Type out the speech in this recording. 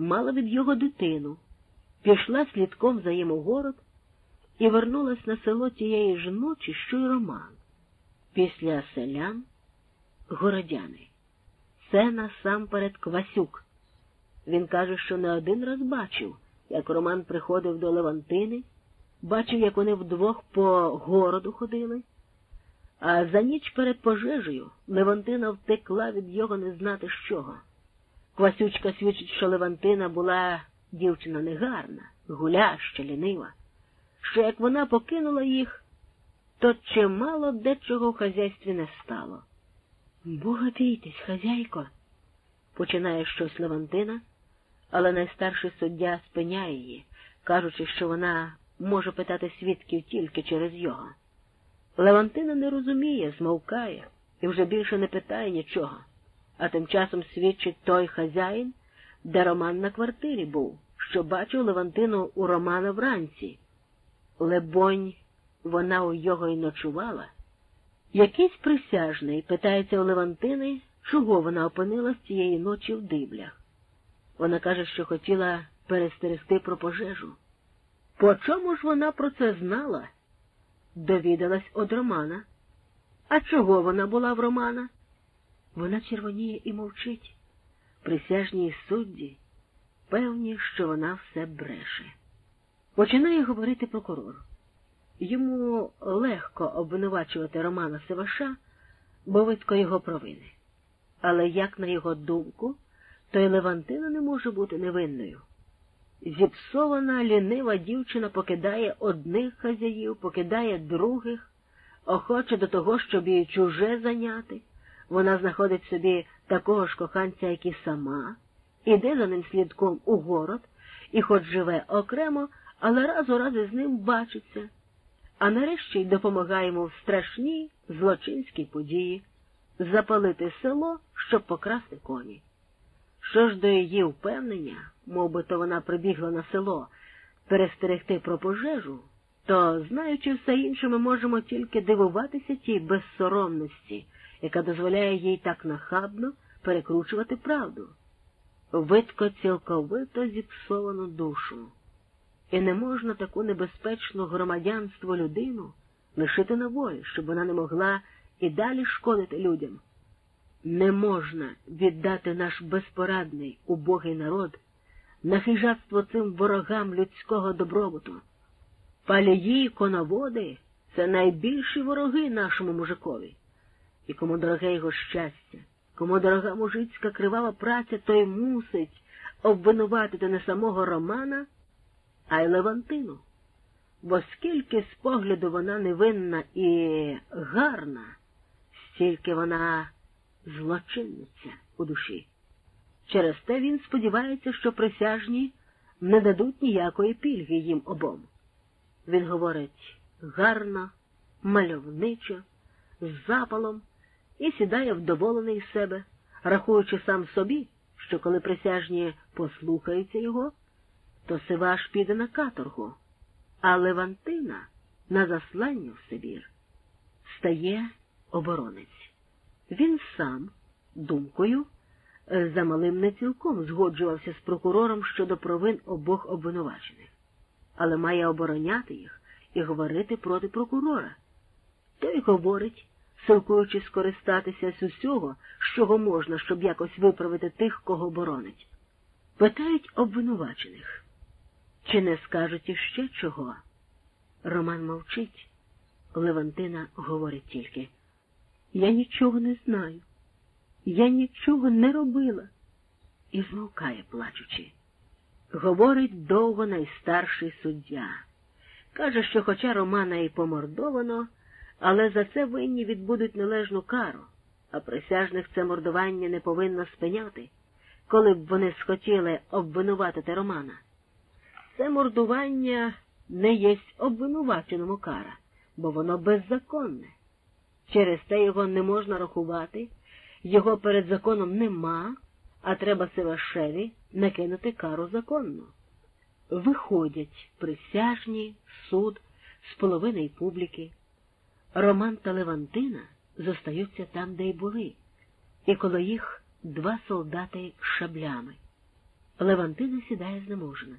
мала від його дитину, пішла слідком за їм у город і вернулась на село тієї ж ночі, що й Роман. Після селян городяни. Це насамперед Квасюк. Він каже, що не один раз бачив, як Роман приходив до Левантини, бачив, як вони вдвох по городу ходили. А за ніч перед пожежею Левантина втекла від його не знати з чого. Квасючка свідчить, що Левантина була дівчина негарна, гуляща, лінива, що як вона покинула їх, то чимало дечого в хазяйстві не стало. Бога бійтесь, хазяйко, починає щось Левантина, але найстарший суддя спиняє її, кажучи, що вона може питати свідків тільки через його. Левантина не розуміє, змовкає і вже більше не питає нічого, а тим часом свідчить той хазяїн, де Роман на квартирі був, що бачив Левантину у Романа вранці. Лебонь, вона у його й ночувала. Якийсь присяжний питається у Левантини, чого вона опинилась цієї ночі в диблях. Вона каже, що хотіла перестерегти про пожежу. По чому ж вона про це знала? Довідалась од Романа. А чого вона була в Романа? Вона червоніє і мовчить. Присяжні судді певні, що вона все бреше. Починає говорити прокурор. Йому легко обвинувачувати Романа Севаша, бо видко його провини. Але, як на його думку, то й Левантина не може бути невинною. Зіпсована лінива дівчина покидає одних хазяїв, покидає других, охоче до того, щоб її чуже зайняти. Вона знаходить собі такого ж коханця, як і сама, іде за ним слідком у город і, хоч живе окремо, але раз у раз із ним бачиться, а нарешті й допомагає йому в страшній злочинській події запалити село, щоб покрасти коні. Що ж до її впевнення, мов би то вона прибігла на село перестерегти про пожежу, то, знаючи все інше, ми можемо тільки дивуватися тій безсоромності, яка дозволяє їй так нахабно перекручувати правду. Видко цілковито зіпсовану душу. І не можна таку небезпечну громадянство людину лишити на волі, щоб вона не могла і далі шкодити людям. Не можна віддати наш безпорадний убогий народ на хижатство цим ворогам людського добробуту. Палії, коноводи це найбільші вороги нашому мужикові. І кому дороге його щастя, кому дорога мужицька кривава праця, той мусить обвинуватити не самого Романа, а й Левантину. Бо скільки з погляду вона невинна і гарна, стільки вона злочинниця у душі. Через те він сподівається, що присяжні не дадуть ніякої пільги їм обом. Він говорить гарно, мальовничо, з запалом і сідає вдоволений себе, рахуючи сам собі, що коли присяжні послухаються його, то Сиваш піде на каторгу, а Левантина на заслання в Сибір. Стає оборонець. Він сам, думкою, за малим не цілком згоджувався з прокурором щодо провин обох обвинувачених, але має обороняти їх і говорити проти прокурора. Той говорить, силкуючи скористатися з усього, з чого можна, щоб якось виправити тих, кого боронить. Питають обвинувачених, чи не скажуть іще чого? Роман мовчить. Левантина говорить тільки. Я нічого не знаю. Я нічого не робила. І змовкає, плачучи. Говорить довго найстарший суддя. Каже, що хоча Романа і помордовано, але за це винні відбудуть належну кару, а присяжних це мордування не повинно спиняти, коли б вони схотіли обвинуватити Романа. Це мордування не єсть обвинуваченому кара, бо воно беззаконне. Через те його не можна рахувати, його перед законом нема, а треба Севашеві накинути кару законну. Виходять присяжні, суд, з половини публіки. Роман та Левантина зостаються там, де й були, і коло їх два солдати з шаблями. Левантина сідає знеможена.